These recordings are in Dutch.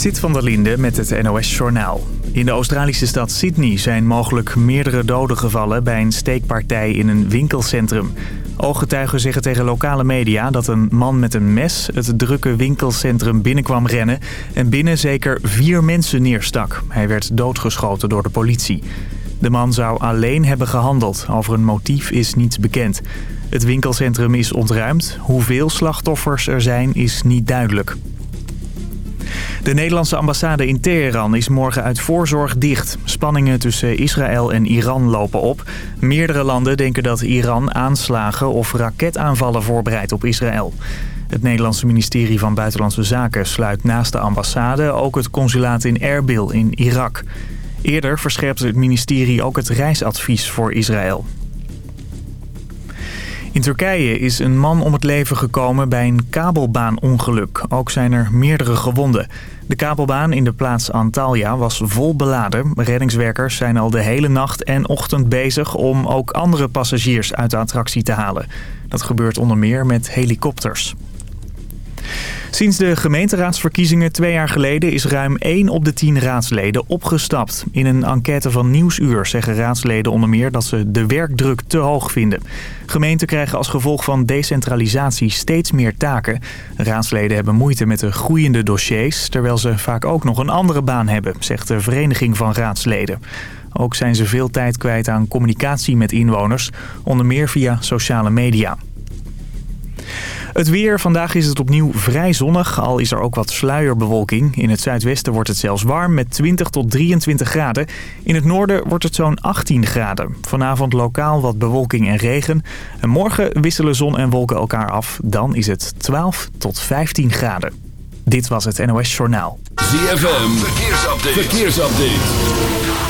Zit van der Linde met het NOS-journaal. In de Australische stad Sydney zijn mogelijk meerdere doden gevallen... bij een steekpartij in een winkelcentrum. Ooggetuigen zeggen tegen lokale media dat een man met een mes... het drukke winkelcentrum binnenkwam rennen... en binnen zeker vier mensen neerstak. Hij werd doodgeschoten door de politie. De man zou alleen hebben gehandeld. Over een motief is niets bekend. Het winkelcentrum is ontruimd. Hoeveel slachtoffers er zijn is niet duidelijk. De Nederlandse ambassade in Teheran is morgen uit voorzorg dicht. Spanningen tussen Israël en Iran lopen op. Meerdere landen denken dat Iran aanslagen of raketaanvallen voorbereidt op Israël. Het Nederlandse ministerie van Buitenlandse Zaken sluit naast de ambassade ook het consulaat in Erbil in Irak. Eerder verscherpte het ministerie ook het reisadvies voor Israël. In Turkije is een man om het leven gekomen bij een kabelbaanongeluk. Ook zijn er meerdere gewonden. De kabelbaan in de plaats Antalya was vol beladen. Reddingswerkers zijn al de hele nacht en ochtend bezig om ook andere passagiers uit de attractie te halen. Dat gebeurt onder meer met helikopters. Sinds de gemeenteraadsverkiezingen twee jaar geleden is ruim 1 op de 10 raadsleden opgestapt. In een enquête van Nieuwsuur zeggen raadsleden onder meer dat ze de werkdruk te hoog vinden. Gemeenten krijgen als gevolg van decentralisatie steeds meer taken. Raadsleden hebben moeite met de groeiende dossiers, terwijl ze vaak ook nog een andere baan hebben, zegt de Vereniging van Raadsleden. Ook zijn ze veel tijd kwijt aan communicatie met inwoners, onder meer via sociale media. Het weer. Vandaag is het opnieuw vrij zonnig, al is er ook wat sluierbewolking. In het zuidwesten wordt het zelfs warm met 20 tot 23 graden. In het noorden wordt het zo'n 18 graden. Vanavond lokaal wat bewolking en regen. En morgen wisselen zon en wolken elkaar af. Dan is het 12 tot 15 graden. Dit was het NOS Journaal. ZFM. Verkeersupdate. Verkeersupdate.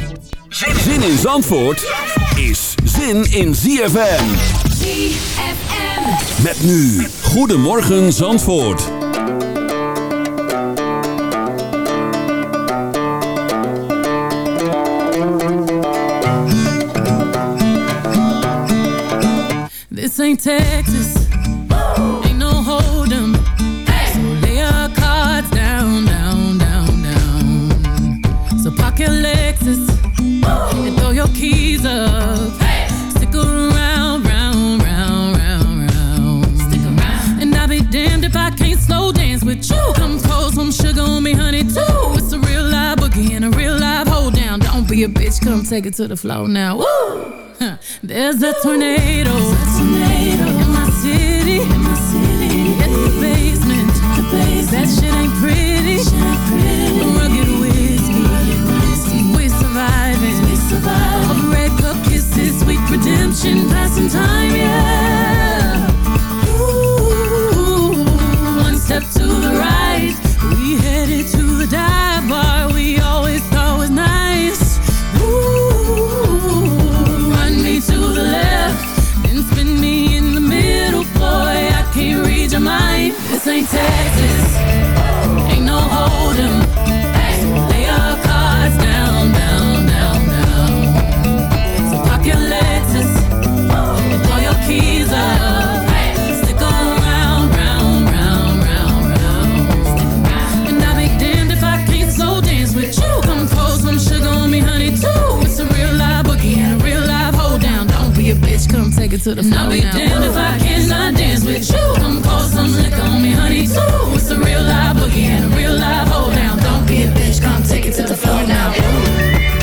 Zin in Zandvoort is zin in ZFM. ZFM. Met nu, Goedemorgen Zandvoort. This ain't Texas. Ain't no hold'em. So lay your cards down, down, down, down. So park your Lexus and throw your keys up. Stick around, round, round, round, round. Stick around. And I'll be damned if I can't slow dance with you. Come pour some sugar on me, honey, too. It's a real live boogie and a real live hold down. Don't be a bitch, come take it to the floor now. Woo! Huh. There's a tornado. Redemption, passing time, yeah. Ooh, one step to the right. We headed to the dive bar we always thought was nice. Ooh, run me to the left, then spin me in the middle, boy. I can't read your mind. This ain't Texas, ain't no hold'em. To the floor. I'll be damned if I cannot dance with you. Come pour some liquor on me, honey, too. It's a real live boogie and a real live hold down. Don't be a bitch, come take it to the floor now.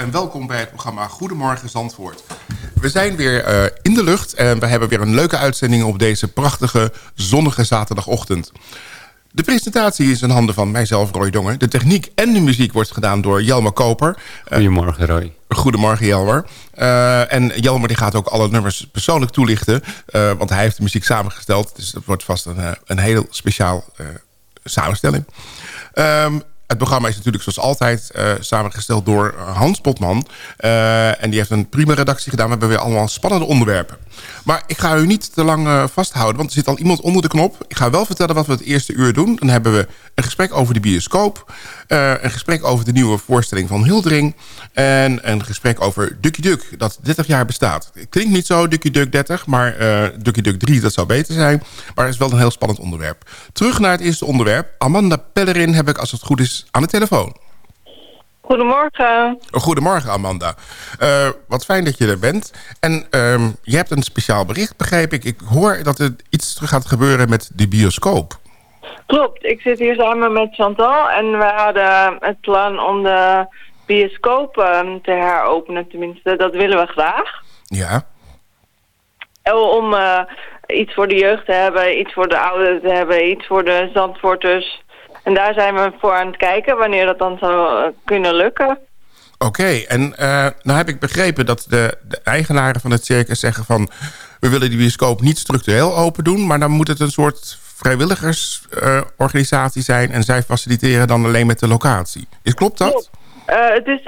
En welkom bij het programma Goedemorgen Zandvoort. We zijn weer eh, in de lucht en we hebben weer een leuke uitzending op deze prachtige zonnige zaterdagochtend. De presentatie is in handen van mijzelf, Roy Dongen. De techniek en de muziek wordt gedaan door Jelmer Koper. Eh, Goedemorgen, Roy. Goedemorgen Jelmer. Eh, en Jelmer die gaat ook alle nummers persoonlijk toelichten. want hij heeft de muziek samengesteld. Dus dat wordt vast een, een heel speciaal samenstelling. Ehm, het programma is natuurlijk zoals altijd eh, samengesteld door Hans Potman. Eh, en die heeft een prima redactie gedaan. We hebben weer allemaal spannende onderwerpen. Maar ik ga u niet te lang eh, vasthouden, want er zit al iemand onder de knop. Ik ga wel vertellen wat we het eerste uur doen. Dan hebben we een gesprek over de bioscoop. eh, een gesprek over de nieuwe voorstelling van Hildering. En een gesprek over Ducky Duck, dat 30 jaar bestaat. Klinkt niet zo, Ducky Duck 30, maar eh Ducky Duck 3, dat zou beter zijn. Maar het is wel een heel spannend onderwerp. Terug naar het eerste onderwerp. Amanda Pellerin heb ik, als het goed is, aan de telefoon. Goedemorgen. Goedemorgen, Amanda. Eh, wat fijn dat je er bent. En ehm, je hebt een speciaal bericht, begreep ik. Ik hoor dat er iets terug gaat gebeuren met de bioscoop. Klopt, ik zit hier samen met Chantal en we hadden het plan om de bioscoop ehm, te heropenen, tenminste, dat willen we graag. Ja, Om eh, iets voor de jeugd te hebben, iets voor de ouderen te hebben, iets voor de Zandvoorters. En daar zijn we voor aan het kijken wanneer dat dan zou eh, kunnen lukken. oké. En eh, nou heb ik begrepen dat de, de eigenaren van het circus zeggen van... we willen die bioscoop niet structureel open doen... maar dan moet het een soort vrijwilligersorganisatie zijn... en zij faciliteren dan alleen met de locatie. Is, klopt dat? Eh, het is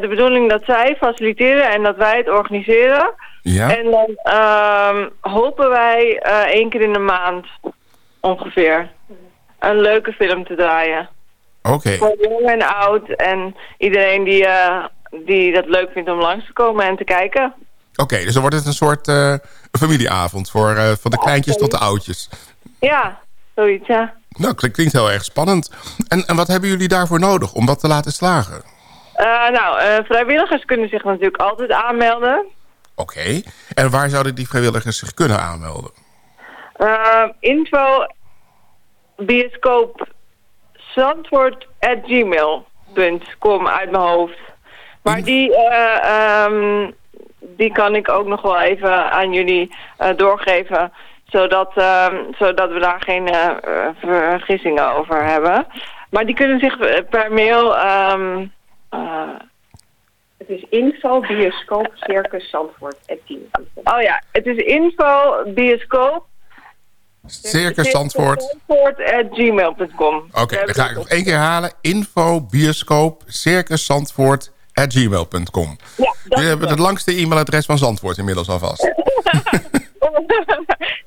de bedoeling dat zij faciliteren en dat wij het organiseren. Ja. En dan ehm, hopen wij één keer in de maand ongeveer een leuke film te draaien. Oké. Voor jong en oud en iedereen die, eh, die dat leuk vindt om langs te komen en te kijken. Oké, dus dan wordt het een soort eh, familieavond... Voor, eh, van de kleintjes tot de oudjes. Ja, zoiets ja. Nou, klinkt, klinkt heel erg spannend. En, en wat hebben jullie daarvoor nodig om dat te laten slagen? Nou, vrijwilligers kunnen zich natuurlijk altijd aanmelden. Oké. En waar zouden die vrijwilligers zich kunnen aanmelden? Eh, info bioscoop zandvoort@gmail.com uit mijn hoofd. Maar die, eh, ehm, die kan ik ook nog wel even aan jullie eh, doorgeven. Zodat, ehm, zodat we daar geen eh, vergissingen over hebben. Maar die kunnen zich per mail... ehm, eh, Het is info bioscoop circus Zandvoort oh ja, het is info bioscoop Circus Zandvoort. Zandvoort@gmail.com. Oké, dan ga ik nog één keer halen. Info, bioscoop, circus Zandvoort, at gmail.com. Ja, Jullie hebben het langste e-mailadres van Zandvoort inmiddels alvast.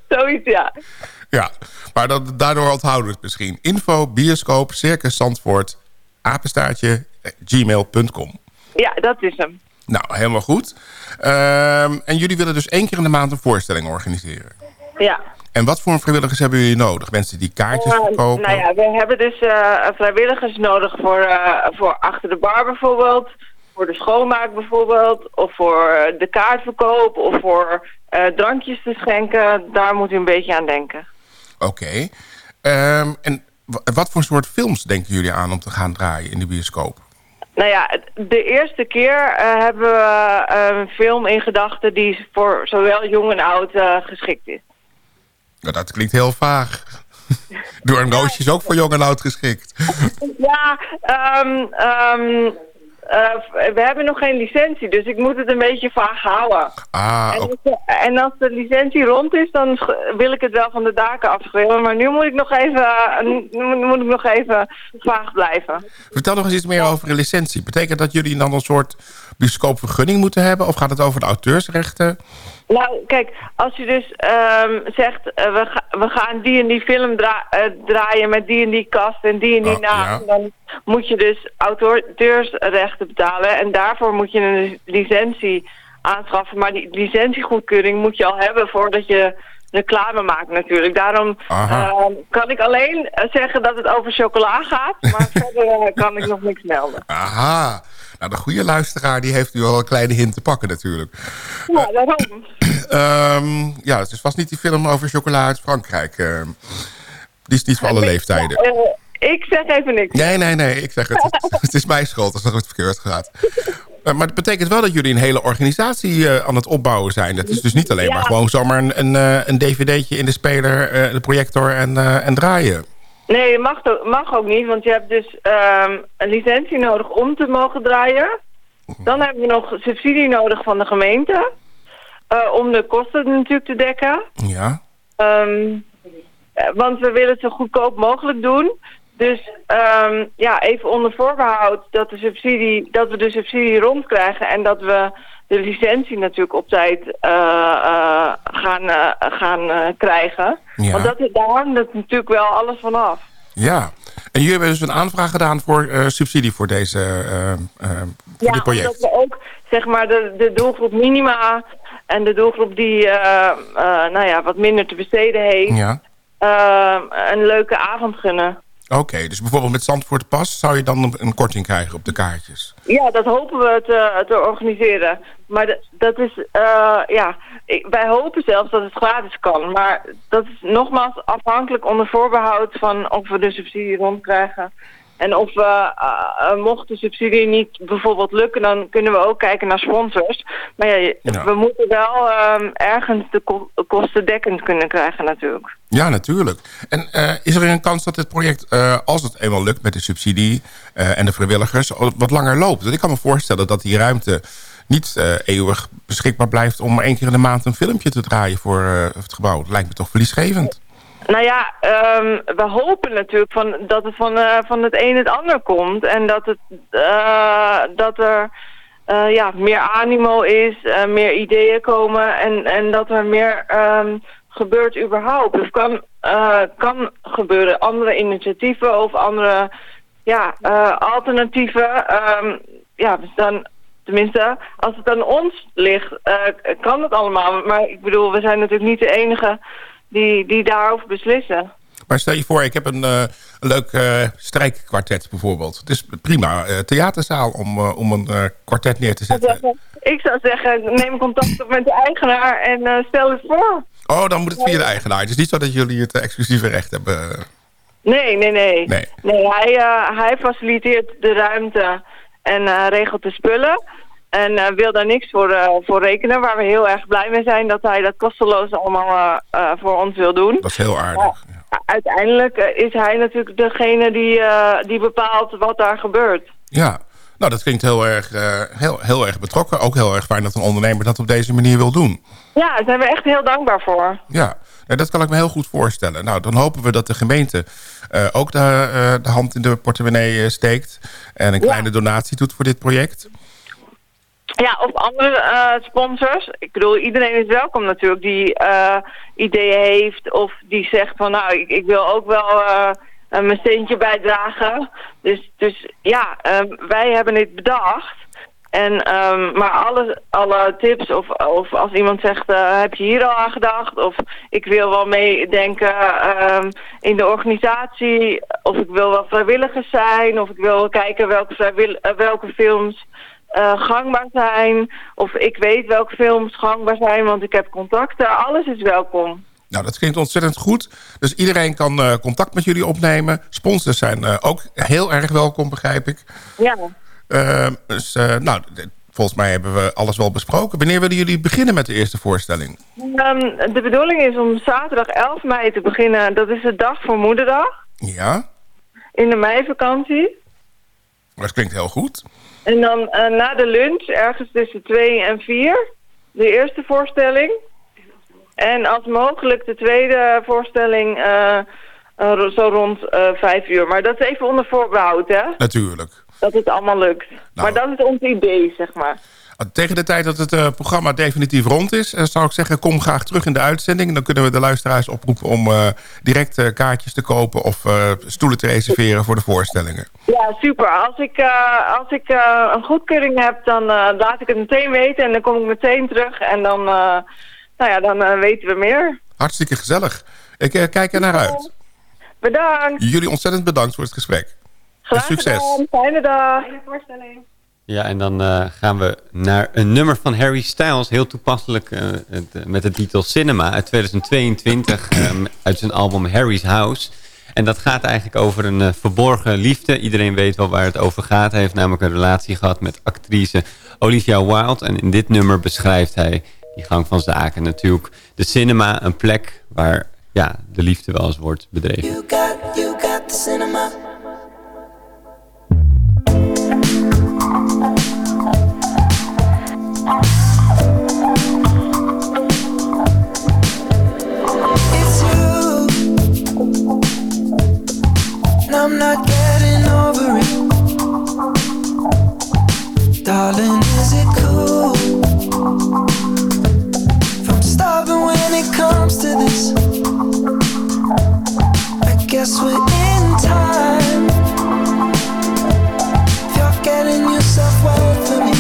Zoiets, ja. Ja, maar dat, daardoor onthouden we het misschien. Info, bioscoop, circus Zandvoort, apenstaartje, gmail.com. Ja, dat is hem. Nou, helemaal goed. Ehm, en jullie willen dus één keer in de maand een voorstelling organiseren. Ja. En wat voor vrijwilligers hebben jullie nodig? Mensen die kaartjes verkopen? nou ja, we hebben dus eh, vrijwilligers nodig voor, eh, voor achter de bar bijvoorbeeld. Voor de schoonmaak bijvoorbeeld. Of voor de kaartverkoop. Of voor eh, drankjes te schenken. Daar moet u een beetje aan denken. Oké. Ehm, en wa- wat voor soort films denken jullie aan om te gaan draaien in de bioscoop? Nou ja, de eerste keer hebben we een film in gedachten die voor zowel jong en oud geschikt is. Nou, dat klinkt heel vaag. Door een roosje is ook voor jong en oud geschikt. Ja, ehm, eh, we hebben nog geen licentie, dus ik moet het een beetje vaag houden. Ah, En als, de, en als de licentie rond is, dan wil ik het wel van de daken afschreeuwen. Maar nu moet ik nog even, eh, moet, ik nog even vaag blijven. Vertel nog eens iets meer over een licentie. Betekent dat jullie dan een soort bioscoopvergunning moeten hebben? Of gaat het over de auteursrechten? Nou, kijk, als je dus ehm, zegt, eh, we, ga- we gaan die en die film dra- draaien met die en die kast en die en die Oh, naam, ja. dan moet je dus auteursrechten betalen. En daarvoor moet je een licentie aanschaffen. Maar die licentiegoedkeuring moet je al hebben voordat je reclame maakt natuurlijk. Daarom ehm, kan ik alleen eh, zeggen dat het over chocola gaat, maar verder eh, kan ik nog niks melden. Aha. Nou, de goede luisteraar die heeft u al een kleine hint te pakken natuurlijk. Ja, daarom. Ehm, ja, het is vast niet die film over chocola uit Frankrijk. ehm. die is niet voor alle leeftijden. Ik zeg even niks. Nee, nee, nee. Ik zeg het. Het, het is mijn schuld als het verkeerd gaat. Eh, Maar het betekent wel dat jullie een hele organisatie eh, aan het opbouwen zijn. Dat is dus niet alleen Ja. maar gewoon zomaar een, een, eh, een dvd'tje in de speler, eh, de projector en, en draaien. Nee, dat mag, ook- mag ook niet, want je hebt dus ehm, een licentie nodig om te mogen draaien. Dan hebben we nog subsidie nodig van de gemeente. om de kosten natuurlijk te dekken. Ja. Ehm, eh, want we willen het zo goedkoop mogelijk doen. Dus ehm, ja, even onder voorbehoud dat, de subsidie, dat we de subsidie rondkrijgen en dat we de licentie natuurlijk op tijd eh, gaan, eh, gaan krijgen. Ja. Want dat, daar hangt het natuurlijk wel alles van af. Ja. En jullie hebben dus een aanvraag gedaan voor subsidie voor, deze, voor dit project. omdat we ook zeg maar de, de doelgroep minima en de doelgroep die nou ja, wat minder te besteden heeft, Ja. eh, een leuke avond gunnen. Oké, dus bijvoorbeeld met Zandvoort Pas zou je dan een, korting krijgen op de kaartjes. Ja, dat hopen we te, te organiseren. Maar dat is, eh, ja, wij hopen zelfs dat het gratis kan. Maar dat is nogmaals afhankelijk onder voorbehoud van of we de subsidie rondkrijgen. En of we, eh, eh, mocht de subsidie niet bijvoorbeeld lukken, dan kunnen we ook kijken naar sponsors. Maar ja, we moeten wel ehm, ergens de ko- kosten dekkend kunnen krijgen natuurlijk. Ja, natuurlijk. En eh, is er een kans dat dit project, als het eenmaal lukt met de subsidie en de vrijwilligers, wat langer loopt? Want ik kan me voorstellen dat die ruimte niet eeuwig beschikbaar blijft om één keer in de maand een filmpje te draaien voor het gebouw. Dat lijkt me toch verliesgevend. Nou ja, ehm, we hopen natuurlijk van, dat het van, eh, van het een het ander komt. En dat, het, eh, dat er eh, ja, meer animo is, meer ideeën komen en, en dat er meer ehm, gebeurt überhaupt. Het kan, eh, kan gebeuren. Andere initiatieven of andere ja, alternatieven. ehm, ja, we staan... Tenminste, als het aan ons ligt, eh, kan het allemaal. Maar ik bedoel, we zijn natuurlijk niet de enige die, die daarover beslissen. Maar stel je voor, ik heb een, eh, een leuk eh, strijkkwartet bijvoorbeeld. Het is prima eh, theaterzaal om, om een kwartet neer te zetten. Ik zou zeggen, neem contact op met de eigenaar en stel het voor. Oh, dan moet het via de eigenaar. Het is niet zo dat jullie het exclusieve recht hebben. Nee, nee, nee. Nee. hij, eh, hij faciliteert de ruimte en regelt de spullen. En eh, wil daar niks voor, eh, voor rekenen. Waar we heel erg blij mee zijn dat hij dat kosteloos allemaal eh, voor ons wil doen. Dat is heel aardig. Ja. Uiteindelijk is hij natuurlijk degene die, die bepaalt wat daar gebeurt. Ja, nou dat klinkt heel erg, heel, heel erg betrokken. Ook heel erg fijn dat een ondernemer dat op deze manier wil doen. Ja, daar zijn we echt heel dankbaar voor. Ja, nou, dat kan ik me heel goed voorstellen. Nou, dan hopen we dat de gemeente ook de, de hand in de portemonnee steekt... en een kleine donatie doet voor dit project. Ja, of andere eh, sponsors. Ik bedoel, iedereen is welkom natuurlijk die eh, ideeën heeft of die zegt van nou, ik, ik wil ook wel eh, mijn steentje bijdragen. Dus, dus ja, wij hebben dit bedacht. En, ehm, maar alle, alle tips of, of als iemand zegt, eh, heb je hier al aan gedacht? Of ik wil wel meedenken ehm, in de organisatie. Of ik wil wel vrijwilligers zijn. Of ik wil kijken welke, eh, welke films eh, gangbaar zijn. Of ik weet welke films gangbaar zijn, want ik heb contacten. Alles is welkom. Nou, dat klinkt ontzettend goed. Dus iedereen kan eh, contact met jullie opnemen. Sponsors zijn eh, ook heel erg welkom, begrijp ik. Ja. Eh, dus, nou, volgens mij hebben we alles wel besproken. Wanneer willen jullie beginnen met de eerste voorstelling? Ehm, de bedoeling is om zaterdag 11 mei te beginnen. Dat is de dag voor moederdag Ja? in de meivakantie. Dat klinkt heel goed. En dan eh, na de lunch, ergens tussen twee en vier, de eerste voorstelling. En als mogelijk de tweede voorstelling eh, eh, zo rond vijf uur. Maar dat is even onder voorbehoud, hè? Natuurlijk. Dat het allemaal lukt. Nou. Maar dat is ons idee, zeg maar. Tegen de tijd dat het eh, programma definitief rond is... eh, zou ik zeggen, kom graag terug in de uitzending. Dan kunnen we de luisteraars oproepen om eh, direct kaartjes te kopen... of stoelen te reserveren voor de voorstellingen. Ja, super. Als ik, als ik een goedkeuring heb, dan laat ik het meteen weten. En dan kom ik meteen terug. En dan, nou ja, dan weten we meer. Hartstikke gezellig. Ik kijk er naar uit. Bedankt. Jullie ontzettend bedankt voor het gesprek. Graag succes. gedaan. Fijne dag. voorstelling. Ja, en dan eh, gaan we naar een nummer van Harry Styles. Heel toepasselijk eh, het, eh, met de titel Cinema uit 2022. eh, uit zijn album Harry's House. En dat gaat eigenlijk over een verborgen liefde. Iedereen weet wel waar het over gaat. Hij heeft namelijk een relatie gehad met actrice Olivia Wilde. En in dit nummer beschrijft hij die gang van zaken. Natuurlijk de cinema, een plek waar ja, de liefde wel eens wordt bedreven. You got, you got the cinema. And I'm not getting over it. Darling, is it cool? If I'm starving when it comes to this. I guess we're in time. If you're getting yourself well for me,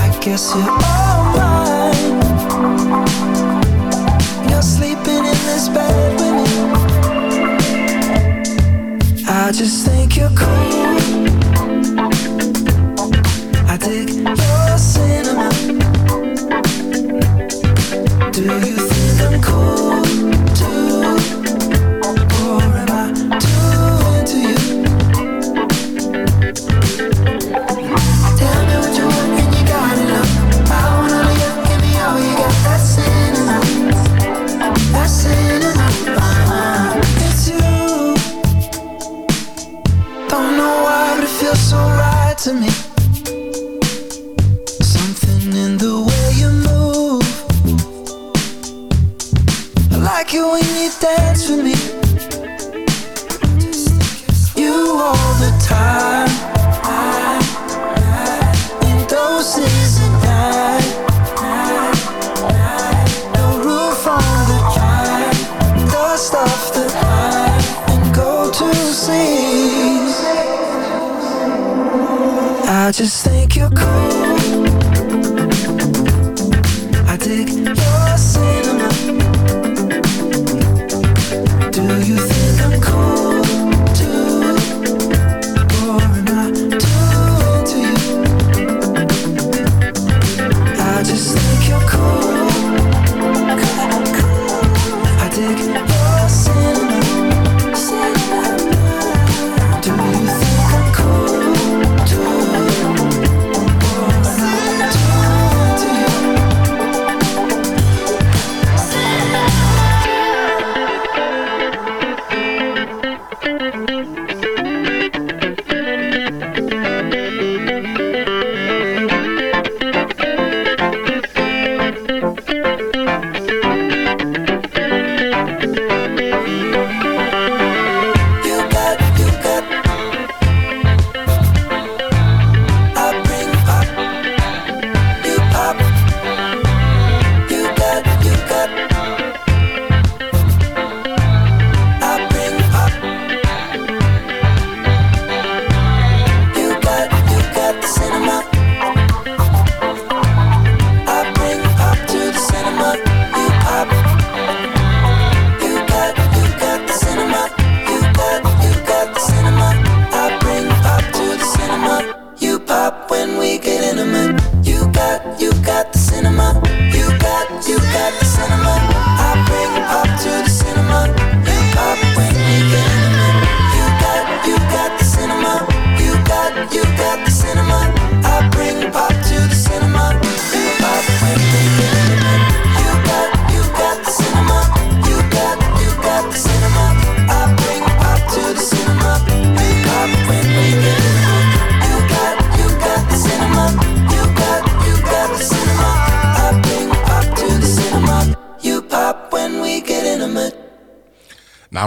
I guess you're all I just think you're cool. I dig your cinema. Do you think I'm cool Something in the way you move. I like it when you dance with me. You all the time. I just think you're cool.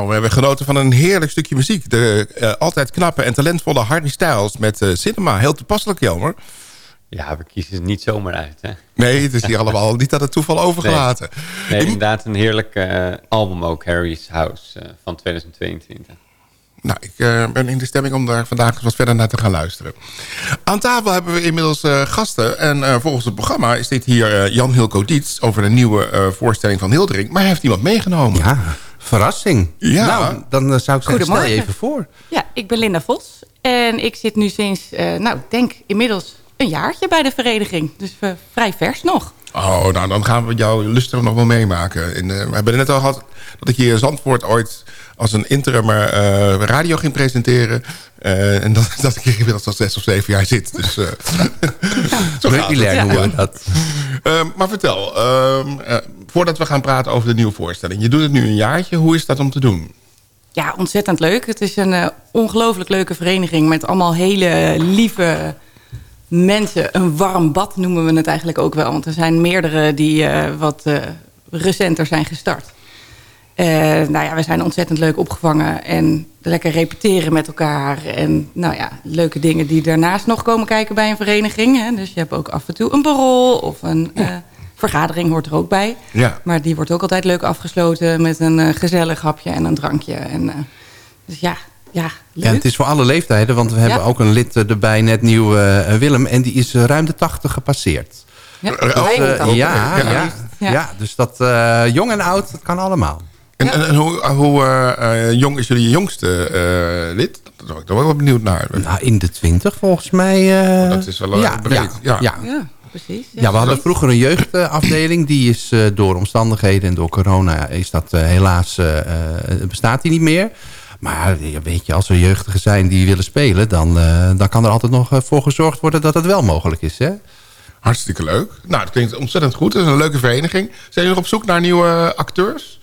Nou, we hebben genoten van een heerlijk stukje muziek. De eh, altijd knappe en talentvolle Hardy Styles met eh, Cinema. Heel toepasselijk, Jelmer. Ja, we kiezen het niet zomaar uit, hè? Nee, het is hier allemaal niet aan het toeval overgelaten. Nee, Ik- inderdaad een heerlijk eh, album ook, Harry's House eh, van 2022. Nou, ik eh, ben in de stemming om daar vandaag eens wat verder naar te gaan luisteren. Aan tafel hebben we inmiddels eh, gasten. En eh, volgens het programma is dit hier eh, Jan Hilco Dietz... over een nieuwe eh, voorstelling van Hildering. Maar hij heeft iemand meegenomen. Ja, verrassing. Ja. Nou, dan eh, zou ik zeggen, stel je even voor. Ja, ik ben Linda Vos. En ik zit nu sinds, eh, nou, ik denk inmiddels een jaartje bij de vereniging. Dus eh, vrij vers nog. Oh, nou, dan gaan we jouw luster nog wel meemaken. En, eh, we hebben net al gehad dat ik hier in Zandvoort ooit als een interim eh, radio ging presenteren. Eh, en dat, dat ik hier inmiddels al zes of zeven jaar zit. Dus, eh, zo gaat het. Dat. Ehm, maar vertel, ehm, eh, voordat we gaan praten over de nieuwe voorstelling. Je doet het nu een jaartje. Hoe is dat om te doen? Ja, ontzettend leuk. Het is een ongelooflijk leuke vereniging met allemaal hele lieve mensen. Een warm bad noemen we het eigenlijk ook wel. Want er zijn meerdere die eh, wat eh, recenter zijn gestart. Eh, nou ja, we zijn ontzettend leuk opgevangen en lekker repeteren met elkaar. En nou ja, leuke dingen die daarnaast nog komen kijken bij een vereniging. Hè. Dus je hebt ook af en toe een borrel of een eh, vergadering hoort er ook bij. Ja. Maar die wordt ook altijd leuk afgesloten met een eh, gezellig hapje en een drankje. En, eh, dus ja, ja, leuk. Ja, het is voor alle leeftijden, want we hebben ook een lid erbij, net nieuw eh, Willem. En die is ruim de 80 gepasseerd. Ja, Dus, 85. ja, Ja. ja, dus dat eh, jong en oud, dat kan allemaal. En, Ja. en, en hoe, hoe eh, eh, jong is jullie jongste eh, lid? Daar ben ik toch wel benieuwd naar. Nou, in de 20 volgens mij. eh, dat is wel, eh, ja, breed. Ja, Ja. ja. Ja, precies. Ja, we hadden vroeger een jeugdafdeling. Die is eh, door omstandigheden en door corona is dat eh, helaas eh, eh, bestaat die niet meer. Maar ja, weet je, als er jeugdigen zijn die willen spelen... dan, eh, dan kan er altijd nog eh, voor gezorgd worden dat het wel mogelijk is. Hè? Hartstikke leuk. Nou, dat klinkt ontzettend goed. Het is een leuke vereniging. Zijn jullie nog op zoek naar nieuwe acteurs?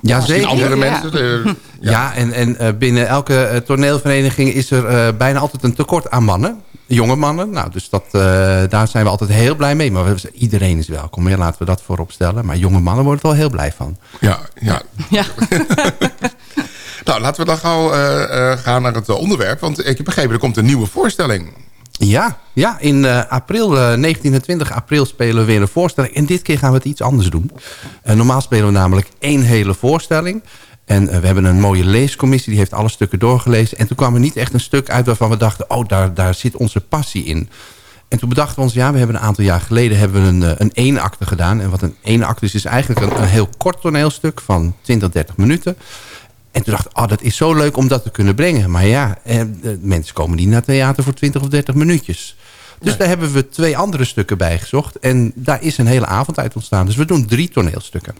Ja, zeker. andere Ja. mensen? Eh, Ja, en, en eh, binnen elke eh, toneelvereniging is er eh, bijna altijd een tekort aan mannen. Jonge mannen. Nou, dus dat, eh, daar zijn we altijd heel blij mee. Maar we, iedereen is welkom. Ja, laten we dat voorop stellen. Maar jonge mannen worden er wel heel blij van. ja, ja. Ja. Nou, laten we dan gauw eh, eh, gaan naar het onderwerp. Want ik heb begrepen, er komt een nieuwe voorstelling. Ja, ja in eh, april, eh 19 en 20 april spelen we weer een voorstelling. En dit keer gaan we het iets anders doen. Eh, normaal spelen we namelijk één hele voorstelling. En eh, we hebben een mooie leescommissie, die heeft alle stukken doorgelezen. En toen kwam er niet echt een stuk uit waarvan we dachten... oh, daar, daar zit onze passie in. En toen bedachten we ons, ja, we hebben een aantal jaar geleden... hebben we een, een eenakte gedaan. En wat een eenakte is, is eigenlijk een, een heel kort toneelstuk van 20, 30 minuten... En toen dacht ik, oh, dat is zo leuk om dat te kunnen brengen. Maar ja, eh, mensen komen niet naar theater voor 20 of 30 minuutjes. Dus daar hebben we twee andere stukken bij gezocht. En daar is een hele avond uit ontstaan. Dus we doen drie toneelstukken.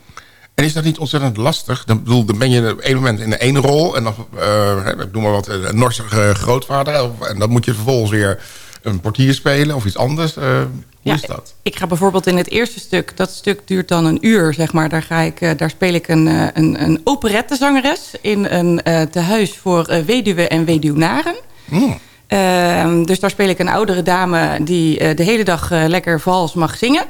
En is dat niet ontzettend lastig? Dan, bedoel, dan ben je op een moment in de ene rol... en dan, eh, ik noem maar wat, een Norsige grootvader... of- en dan moet je vervolgens weer een portier spelen of iets anders. Eh, hoe Ja, is dat? Ik ga bijvoorbeeld in het eerste stuk, dat stuk duurt dan een uur, zeg maar. Daar, ga ik, eh, daar speel ik een, eh, een, een operettezangeres in een eh tehuis voor eh, weduwen en weduwnaren. Hmm. Ehm, dus daar speel ik een oudere dame die de hele dag lekker vals mag zingen.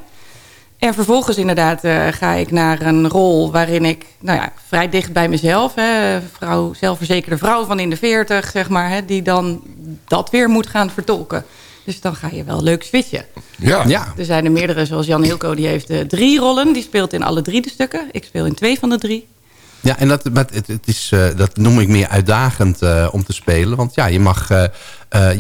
En vervolgens inderdaad ga ik naar een rol waarin ik nou ja, vrij dicht bij mezelf... Hè, vrouw, zelfverzekerde vrouw van in de veertig, zeg maar... Hè, die dan dat weer moet gaan vertolken. Dus dan ga je wel leuk switchen. Ja. Ja, Er zijn er meerdere, zoals Jan Hilco, die heeft eh, drie rollen. Die speelt in alle drie de stukken. Ik speel in twee van de drie. ja en dat, maar het, het is, eh, dat noem ik meer uitdagend eh, om te spelen. Want ja, je, mag, eh, eh,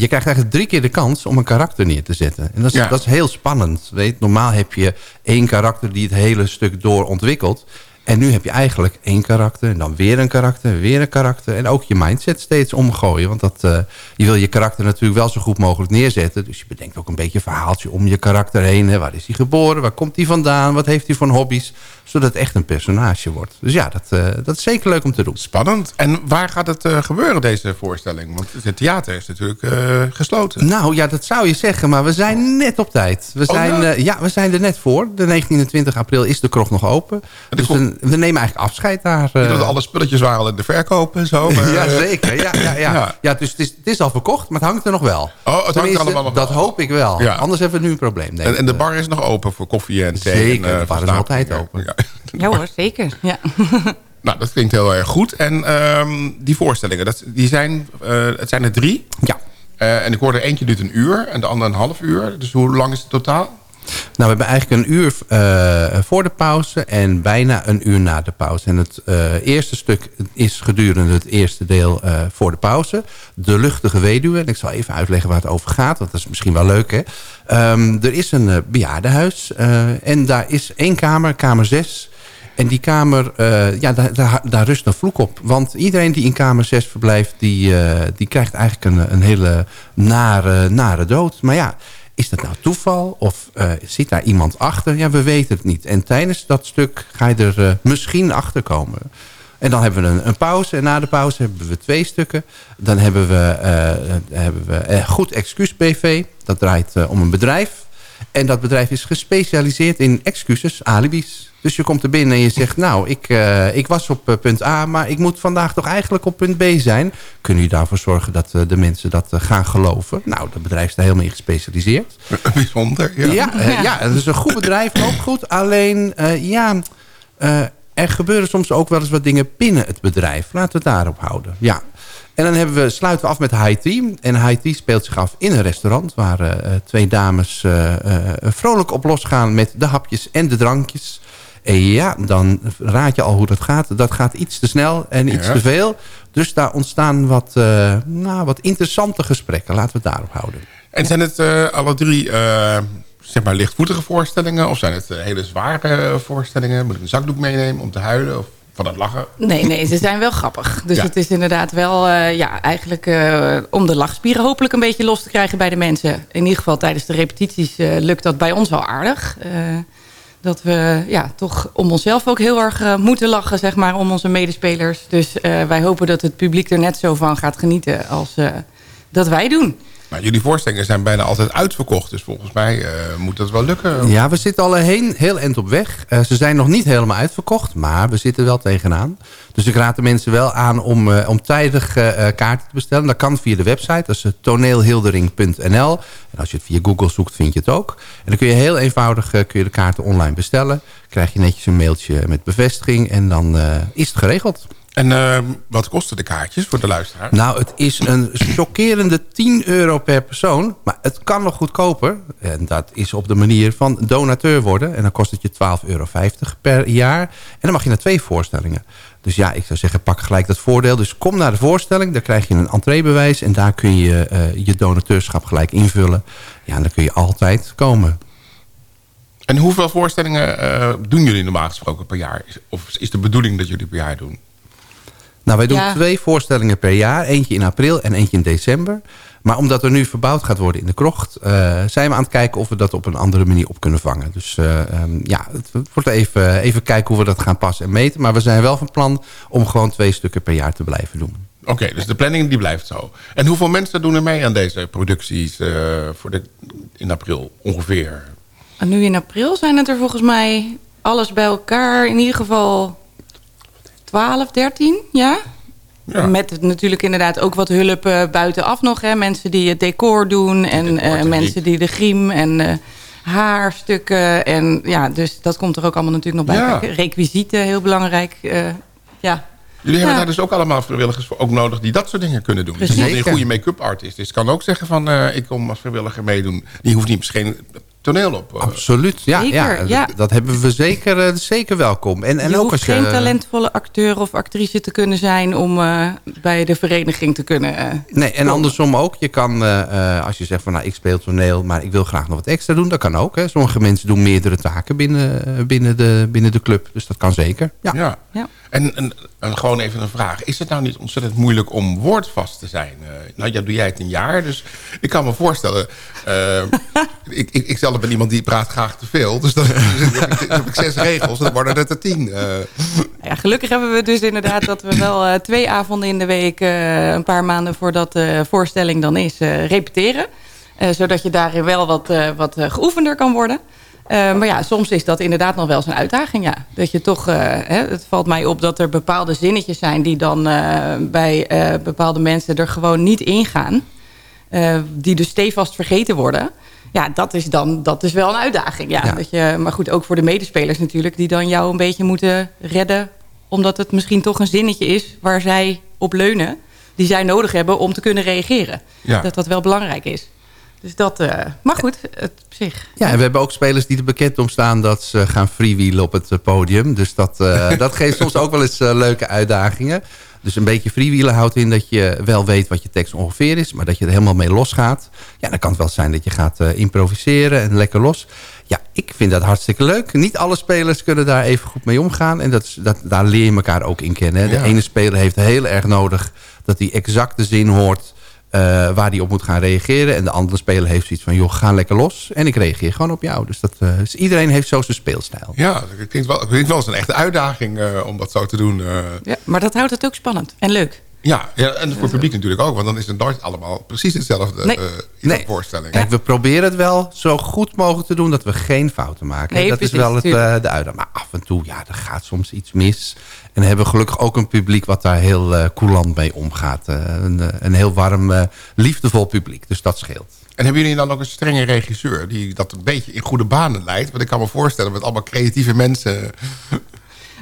je krijgt eigenlijk drie keer de kans om een karakter neer te zetten. En dat is, Ja. dat is heel spannend. Weet? Normaal heb je één karakter die het hele stuk door ontwikkelt. En nu heb je eigenlijk één karakter en dan weer een karakter, weer een karakter. En ook je mindset steeds omgooien. Want dat, eh, je wil je karakter natuurlijk wel zo goed mogelijk neerzetten. Dus je bedenkt ook een beetje een verhaaltje om je karakter heen. Hè. Waar is hij geboren? Waar komt hij vandaan? Wat heeft hij voor hobby's? Zodat het echt een personage wordt. Dus ja, dat, eh, dat is zeker leuk om te doen. Spannend. En waar gaat het eh, gebeuren, deze voorstelling? Want het theater is natuurlijk gesloten. Nou ja, dat zou je zeggen, maar we zijn net op tijd. We Oh, zijn, ja? eh, ja, we zijn er net voor. De 19 en 20 april is de krocht nog open. Dus kom- we, nemen eigenlijk afscheid daar. Ik dacht eh. dat alle spulletjes waren al in de verkoop en zo. maar, ja, eh, zeker. Ja, ja, ja. Ja. ja. dus het is, het is al verkocht, maar het hangt er nog wel. Oh, het hangt er allemaal nog Dat wel. hoop ik wel. Ja. Anders hebben we nu een probleem. Denk En, en de bar is nog open voor koffie en thee. Zeker, en, eh, de bar is altijd open. Ja. Ja hoor, zeker. Ja. Nou, dat klinkt heel erg goed. En ehm, die voorstellingen, dat, die zijn, eh, het zijn er drie. Ja. Eh, en ik hoorde eentje duurt een uur en de andere een half uur. Dus hoe lang is het totaal? Nou, we hebben eigenlijk een uur eh, voor de pauze en bijna een uur na de pauze. En het eh, eerste stuk is gedurende het eerste deel eh, voor de pauze. De luchtige weduwe. En ik zal even uitleggen waar het over gaat, want dat is misschien wel leuk. Hè? Ehm, er is een bejaardenhuis en daar is één kamer, kamer 6... En die kamer, ja, daar, daar, rust een vloek op. Want iedereen die in kamer 6 verblijft... die, die krijgt eigenlijk een, een hele nare, nare dood. Maar ja, is dat nou toeval? Of uh, zit daar iemand achter? Ja, we weten het niet. En tijdens dat stuk ga je er uh, misschien achter komen. En dan hebben we een, een, pauze. En na de pauze hebben we twee stukken. Dan hebben we, uh, hebben we Goed Excuus BV. Dat draait om een bedrijf. En dat bedrijf is gespecialiseerd in excuses, alibis. Dus je komt er binnen en je zegt... nou, ik, uh, ik was op uh, punt A, maar ik moet vandaag toch eigenlijk op punt B zijn. Kunnen jullie daarvoor zorgen dat uh, de mensen dat gaan geloven? Nou, dat bedrijf is daar helemaal in gespecialiseerd. Bijzonder, ja. Ja, ja het is een goed bedrijf, ook goed. Alleen, ja, er gebeuren soms ook wel eens wat dingen binnen het bedrijf. Laten we het daarop houden, ja. En dan hebben we, sluiten we af met High Tea. En High Tea speelt zich af in een restaurant... waar uh, twee dames uh, uh, vrolijk op losgaan met de hapjes en de drankjes. En ja, dan raad je al hoe dat gaat. Dat gaat iets te snel en iets ja. te veel. Dus daar ontstaan wat, nou, wat interessante gesprekken. Laten we het daarop houden. En zijn het alle drie zeg maar lichtvoetige voorstellingen? Of zijn het hele zware voorstellingen? Moet ik een zakdoek meenemen om te huilen? Of van het lachen? Nee, nee, ze zijn wel grappig. Dus ja. het is inderdaad wel uh, ja, eigenlijk uh, om de lachspieren hopelijk een beetje los te krijgen bij de mensen. In ieder geval tijdens de repetities uh, lukt dat bij ons wel aardig. Dat we ja, toch om onszelf ook heel erg moeten lachen, zeg maar, om onze medespelers. Dus wij hopen dat het publiek er net zo van gaat genieten als dat wij doen. Maar jullie voorstellingen zijn bijna altijd uitverkocht. Dus volgens mij uh, moet dat wel lukken. Ja, we zitten al heen, heel eind op weg. Uh, ze zijn nog niet helemaal uitverkocht. Maar we zitten wel tegenaan. Dus ik raad de mensen wel aan om, uh, om tijdig kaarten te bestellen. Dat kan via de website. Dat is toneelhildering.nl. En als je het via Google zoekt, vind je het ook. En dan kun je heel eenvoudig kun je de kaarten online bestellen. Krijg je netjes een mailtje met bevestiging. En dan is het geregeld. En uh, wat kosten de kaartjes voor de luisteraar? Nou, het is een chockerende 10 euro per persoon. Maar het kan nog goedkoper. En dat is op de manier van donateur worden. En dan kost het je 12,50 euro per jaar. En dan mag je naar twee voorstellingen. Dus ja, ik zou zeggen, pak gelijk dat voordeel. Dus kom naar de voorstelling, daar krijg je een entreebewijs... en daar kun je uh, je donateurschap gelijk invullen. Ja, en dan kun je altijd komen. En hoeveel voorstellingen uh, doen jullie normaal gesproken per jaar? Of is de bedoeling dat jullie per jaar doen? Nou, wij doen ja. twee voorstellingen per jaar. Eentje in april en eentje in december. Maar omdat er nu verbouwd gaat worden in de krocht... Uh, zijn we aan het kijken of we dat op een andere manier op kunnen vangen. Dus uh, um, ja, het wordt even, even kijken hoe we dat gaan passen en meten. Maar we zijn wel van plan om gewoon twee stukken per jaar te blijven doen. Oké, okay, dus de planning die blijft zo. En hoeveel mensen doen er mee aan deze producties uh, voor de, in april ongeveer? En nu in april zijn het er volgens mij alles bij elkaar in ieder geval 12, 13, ja. ja. Met natuurlijk inderdaad ook wat hulp uh, buitenaf nog. Hè. Mensen die het decor doen en uh, mensen die de griem en uh, haarstukken. En ja, dus dat komt er ook allemaal natuurlijk nog bij. Ja. Requisieten, heel belangrijk. ja. Jullie hebben daar dus ook allemaal vrijwilligers voor ook nodig die dat soort dingen kunnen doen. Dus als je een goede make-up artist is, kan ook zeggen van ik kom als vrijwilliger meedoen. Die hoeft niet misschien toneel op. Uh. Absoluut, ja, ja, ja. Dat, dat, hebben we zeker, uh, zeker welkom. En, en je ook hoeft als je, geen talentvolle acteur of actrice te kunnen zijn... om uh, bij de vereniging te kunnen... nee, en andersom ook. Je kan, als je zegt van nou, ik speel toneel... maar ik wil graag nog wat extra doen, dat kan ook. Hè. Sommige mensen doen meerdere taken binnen, binnen, de, binnen de club. Dus dat kan zeker, ja. ja. ja. En, gewoon even een vraag. Is het nou niet ontzettend moeilijk om woordvast te zijn? Uh, nou, ja, doe jij het een jaar. Dus ik kan me voorstellen... Uh, ik, ik, ik zelf ben iemand die praat graag te veel. Dus dan, heb, ik, zes regels. Dan worden het er tien. Uh. Ja, gelukkig hebben we dus inderdaad dat we wel twee avonden in de week... een paar maanden voordat de voorstelling dan is, repeteren. zodat je daarin wel wat, wat geoefender kan worden. Uh, maar ja, soms is dat inderdaad nog wel eens een uitdaging. Ja. Dat je toch, uh, hè, het valt mij op dat er bepaalde zinnetjes zijn... die dan uh, bij bepaalde mensen er gewoon niet ingaan. die dus stevast vergeten worden. Ja, dat is dan dat is wel een uitdaging. Ja. ja. Dat je, maar goed, ook voor de medespelers natuurlijk... die dan jou een beetje moeten redden Omdat het misschien toch een zinnetje is waar zij op leunen. Die zij nodig hebben om te kunnen reageren. Ja. Dat dat wel belangrijk is. Dus dat, eh, maar goed, het op zich. Ja, en we hebben ook spelers die er bekend om staan dat ze gaan freewheelen op het eh, podium. Dus dat, eh, dat geeft soms ook wel eens leuke uitdagingen. Dus een beetje freewheelen houdt in dat je wel weet wat je tekst ongeveer is... maar dat je er helemaal mee losgaat. Ja, dan kan het wel zijn dat je gaat improviseren en lekker los. Ja, ik vind dat hartstikke leuk. Niet alle spelers kunnen daar even goed mee omgaan. En dat, is- dat, daar leer je elkaar ook in kennen. hè. De Ja. ene speler heeft heel erg nodig dat hij exact de zin hoort... eh, waar hij op moet gaan reageren. En de andere speler heeft zoiets van... joh, ga lekker los. En ik reageer gewoon op jou. Dus, dat, eh, dus iedereen heeft zo zijn speelstijl. Ja, het klinkt wel, het klinkt wel als een echte uitdaging eh, om dat zo te doen. eh. Ja, maar dat houdt het ook spannend en leuk. Ja, ja, en voor het publiek natuurlijk ook. Want dan is het nooit allemaal precies hetzelfde Nee. eh, in Nee. de voorstelling. Kijk, we proberen het wel zo goed mogelijk te doen... dat we geen fouten maken. Nee, dat precies, is wel het, eh, de uitdaging. Maar af en toe, ja, er gaat soms iets mis. En we hebben gelukkig ook een publiek... wat daar heel eh coulant mee omgaat. Eh, een, een heel warm, eh, liefdevol publiek. Dus dat scheelt. En hebben jullie dan ook een strenge regisseur die dat een beetje in goede banen leidt? Want ik kan me voorstellen met allemaal creatieve mensen.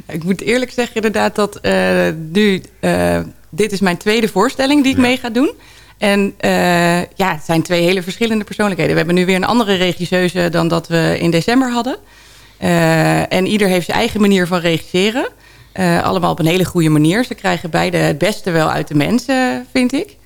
Ik moet eerlijk zeggen inderdaad dat eh, nu... eh, dit is mijn tweede voorstelling die ik mee ga doen. En eh, ja, het zijn twee hele verschillende persoonlijkheden. We hebben nu weer een andere regisseuse dan dat we in december hadden. En ieder heeft zijn eigen manier van regisseren. Allemaal op een hele goede manier. Ze krijgen beide het beste wel uit de mensen, vind ik.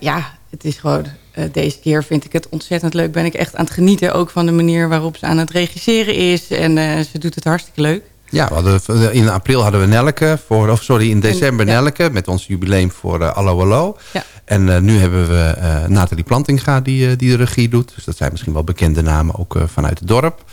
Ja, het is gewoon... deze keer vind ik het ontzettend leuk. Ben ik echt aan het genieten ook van de manier waarop ze aan het regisseren is. En ze doet het hartstikke leuk. Ja, we hadden, in april hadden we Nelke. Voor, of sorry, in december ja. Nelke. Met ons jubileum voor eh Allo Allo. Ja. En eh, nu hebben we eh Nathalie Plantinga die, die de regie doet. Dus dat zijn misschien wel bekende namen ook vanuit het dorp.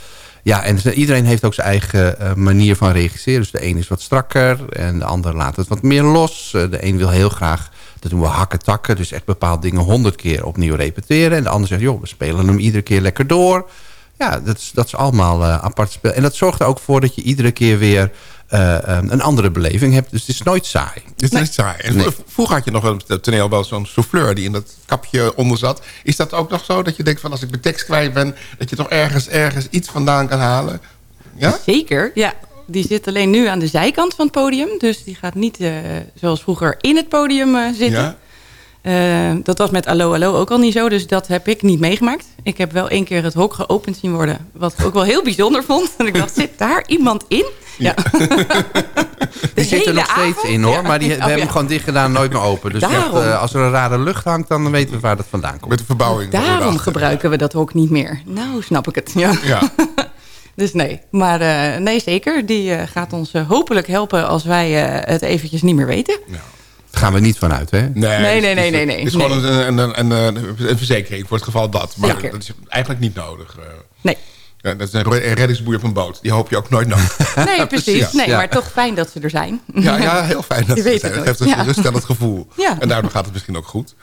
Ja, en iedereen heeft ook zijn eigen manier van regisseren. Dus de een is wat strakker en de ander laat het wat meer los. De een wil heel graag, dat doen we hakken takken. Dus echt bepaalde dingen honderd keer opnieuw repeteren. En de ander zegt, joh, we spelen hem iedere keer lekker door. Ja, dat is, dat is allemaal eh, apart spel. En dat zorgt er ook voor dat je iedere keer weer eh, eh, een andere beleving hebt. Dus het is nooit saai. Dit is niet saai. En Nee. Vroeger had je nog het toneel wel zo'n souffleur die in dat kapje onder zat. Is dat ook nog zo? Dat je denkt van als ik mijn tekst kwijt ben... dat je toch ergens, ergens iets vandaan kan halen? Ja? Zeker, ja. Die zit alleen nu aan de zijkant van het podium. Dus die gaat niet eh, zoals vroeger in het podium eh, zitten. Ja? Eh, dat was met Allo Allo ook al niet zo. Dus dat heb ik niet meegemaakt. Ik heb wel één keer het hok geopend zien worden. Wat ik ook wel heel bijzonder vond. En ik dacht, zit daar iemand in? Ja. Die zit er nog steeds avond? in hoor. Ja. Maar die, we Oh, hebben ja. hem gewoon dicht gedaan, nooit meer open. Dus echt, eh, als er een rare lucht hangt, dan weten we waar dat vandaan komt. Met de verbouwing. Daarom gebruiken we dat hok niet meer. Nou, snap ik het. Ja. Ja. Dus nee, maar eh, nee zeker. Die eh, gaat ons hopelijk helpen als wij eh, het eventjes niet meer weten. Daar gaan we niet vanuit, hè? Nee, Nee, nee, het is- nee, nee, nee. Het is gewoon een, een, een, een, een verzekering voor het geval dat. Maar Zeker. dat is eigenlijk niet nodig. eh. Nee. Ja, dat is een re- reddingsboei op een boot. Die hoop je ook nooit nodig. Nee, precies. Nee, maar toch fijn dat ze er zijn. Ja, ja heel fijn dat Je ze weet zijn. het Het geeft een Ja. geruststellend gevoel. Ja. En daardoor gaat het misschien ook goed.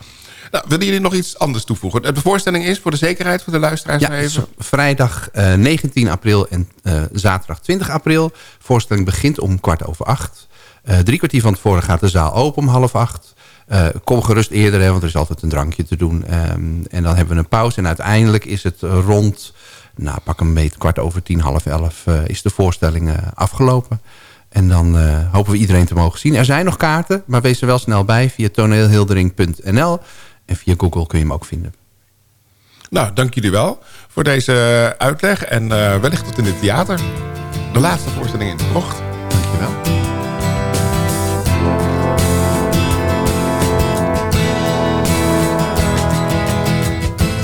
Nou, willen jullie nog iets anders toevoegen? De voorstelling is voor de zekerheid voor de luisteraars Ja, even. vrijdag eh, 19 april en eh, zaterdag 20 april. voorstelling begint om kwart over acht. Eh, drie kwartier van tevoren gaat de zaal open om half acht. Eh, kom gerust eerder, hè, want er is altijd een drankje te doen. Ehm, en dan hebben we een pauze. En uiteindelijk is het rond, nou, pak een beetje kwart over tien, half elf... eh, is de voorstelling afgelopen. En dan hopen we iedereen te mogen zien. Er zijn nog kaarten, maar wees er wel snel bij via toneelhildering.nl. En via Google kun je hem ook vinden. Nou, dank jullie wel voor deze uitleg. En wellicht tot in het theater. De laatste voorstelling in de krocht. Dankjewel.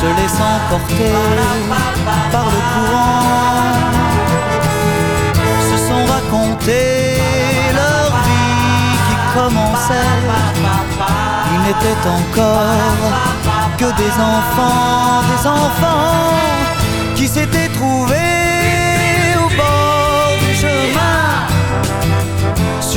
se laissant porter par le courant, se sont racontés leur vie qui commençait. Ils n'étaient encore que des enfants, des enfants qui s'étaient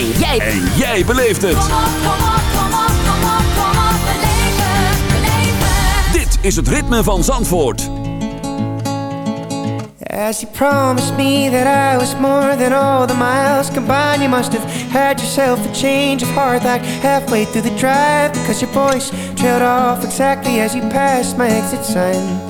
En jij. En jij beleeft het. Kom op, kom op, kom op, kom op, kom op. Beleef het, beleef het. Dit is het ritme van Zandvoort. As you promised me that I was more than all the miles combined, you must have had yourself a change of heart like halfway through the drive because your voice trailed off exactly as you passed my exit sign.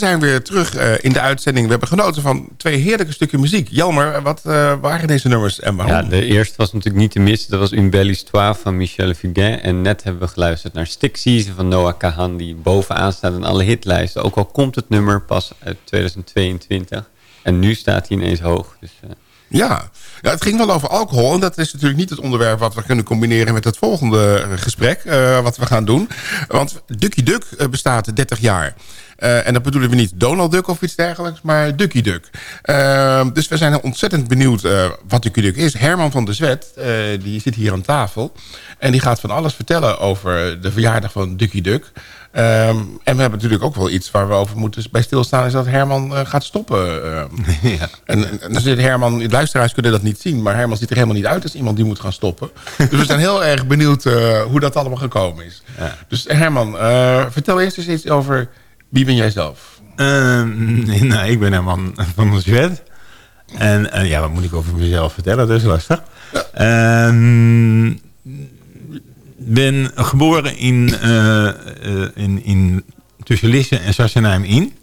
we zijn weer terug eh, in de uitzending. We hebben genoten van twee heerlijke stukken muziek. Jelmer, wat eh, waren deze nummers en waarom? Ja, de eerste was natuurlijk niet te missen. Dat was Une Belle Histoire van Michel Fugain. En net hebben we geluisterd naar Stick Season van Noah Kahan... die bovenaan staat in alle hitlijsten. Ook al komt het nummer pas uit 2022. En nu staat hij ineens hoog. Dus, eh, Ja. ja, het ging wel over alcohol. En dat is natuurlijk niet het onderwerp wat we kunnen combineren met het volgende gesprek. wat we gaan doen. Want Ducky Duck bestaat 30 jaar. Eh, en dat bedoelen we niet Donald Duck of iets dergelijks, maar Ducky Duck. Eh, dus we zijn ontzettend benieuwd eh, wat Ducky Duck is. Herman van der Zwet, die zit hier aan tafel. En die gaat van alles vertellen over de verjaardag van Ducky Duck. Ehm, en we hebben natuurlijk ook wel iets waar we over moeten bij stilstaan... is dat Herman gaat stoppen. ehm. En, en, en dan zit Herman, de luisteraars kunnen dat niet zien... maar Herman ziet er helemaal niet uit als iemand die moet gaan stoppen. dus we zijn heel erg benieuwd hoe dat allemaal gekomen is. Dus Herman, vertel eerst eens iets over wie ben jij zelf? Ehm, nee, nou, ik ben Herman van der Zwet. En eh, ja, wat moet ik over mezelf vertellen? Dat is lastig. Ehm, ben geboren in, eh, eh, in, in tussen Lisse en Sassenheim in.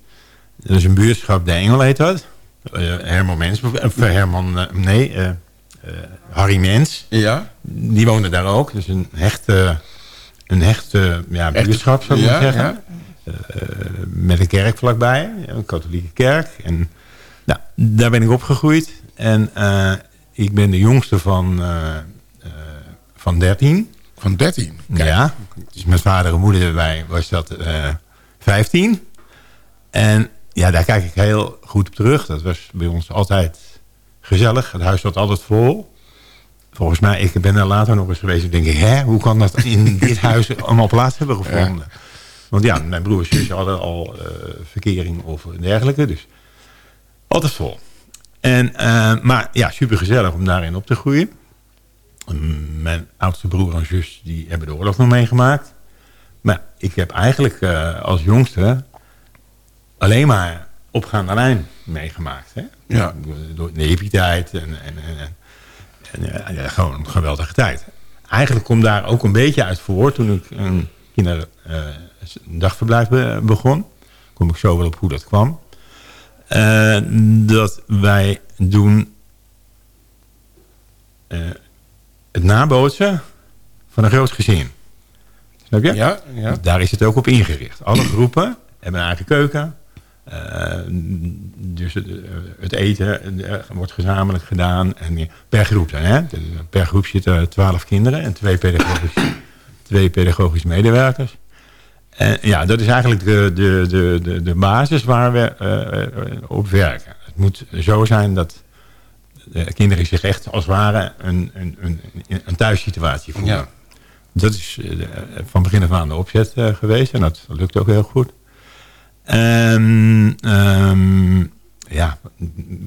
Dat is een buurtschap, De Engel heet dat. Herman Mens, of Herman, nee, Harry Mens. Ja. Die woonde daar ook. Dus een hechte, een hechte ja, buurtschap, zou ik ja, zeggen. ja. Eh, met een kerk vlakbij, een katholieke kerk. En nou, daar ben ik opgegroeid. En eh, ik ben de jongste van, eh, van 13. Van 13? Ja. Dus met vader en moeder erbij was dat eh 15. En ja, daar kijk ik heel goed op terug. Dat was bij ons altijd gezellig. Het huis zat altijd vol. Volgens mij, ik ben er later nog eens geweest. En denk ik, hè, hoe kan dat in dit huis allemaal plaats hebben gevonden? Want ja, mijn broer en zusje hadden al eh, verkering of dergelijke. Dus altijd vol. En, eh, maar ja, super gezellig om daarin op te groeien. Mm, Mijn oudste broer en zus die hebben de oorlog nog meegemaakt. Maar ik heb eigenlijk eh, als jongste alleen maar opgaande lijn meegemaakt. Hè? Ja. Door de hippie-tijd en, en, en, en, en, ja, gewoon een geweldige tijd. Eigenlijk komt daar ook een beetje uit voor toen ik een kinderdagverblijf be- begon. Kom ik zo wel op hoe dat kwam. Eh, dat wij doen eh, het nabootsen van een groot gezin. Snap je? Ja, ja. Daar is het ook op ingericht. Alle groepen hebben een eigen keuken. Eh, dus het, het eten wordt gezamenlijk gedaan. En per groep dan, hè? Dus Per groep zitten twaalf kinderen en twee pedagogisch, twee pedagogisch medewerkers. En ja, dat is eigenlijk de, de, de, de, de basis waar we eh, eh, op werken. Het moet zo zijn dat de kinderen zich echt als het ware een, een, een, een thuissituatie voelen. Ja. Dat is eh, van begin af aan de opzet geweest en dat lukt ook heel goed. En ehm, ja,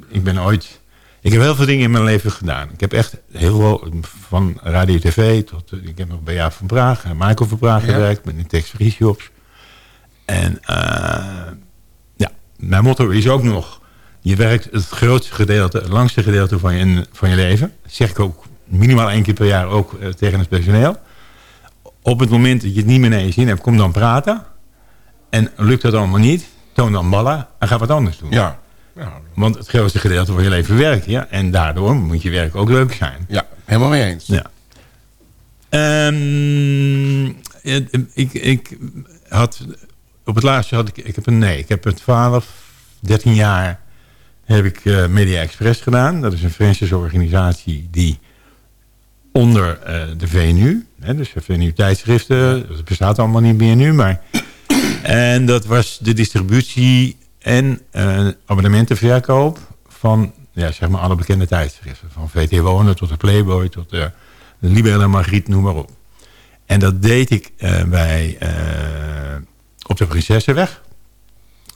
ik ben ooit... Ik heb heel veel dingen in mijn leven gedaan. Ik heb echt heel veel, van radio tv tot... eh, Ik heb nog bij Jaap van Praag en Michael van Praag Ja. gewerkt. ben in Tex Free Shops. En eh, ja, mijn motto is ook nog... Je werkt het grootste gedeelte, het langste gedeelte van je, van je leven. Dat zeg ik ook minimaal één keer per jaar ook eh, tegen het personeel. Op het moment dat je het niet meer naar je zin hebt, kom dan praten. En lukt dat allemaal niet, toon dan ballen en ga wat anders doen. Ja. Ja. Want het grootste gedeelte van je leven werk je. En daardoor moet je werk ook leuk zijn. Ja, helemaal mee eens. Ja. Ehm, ik, ik had op het laatste had ik, ik heb een nee. Ik heb het 12, 13 jaar heb ik eh, Media Express gedaan. Dat is een franchise-organisatie die onder eh, de VNU, hè, dus de VNU tijdschriften, dat bestaat allemaal niet meer nu, maar en dat was de distributie en eh, abonnementenverkoop van ja, zeg maar alle bekende tijdschriften. Van VT Wonen tot de Playboy tot de, de Libelle Margriet, noem maar op. En dat deed ik eh, bij, eh, op de Prinsessenweg.